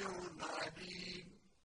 you, my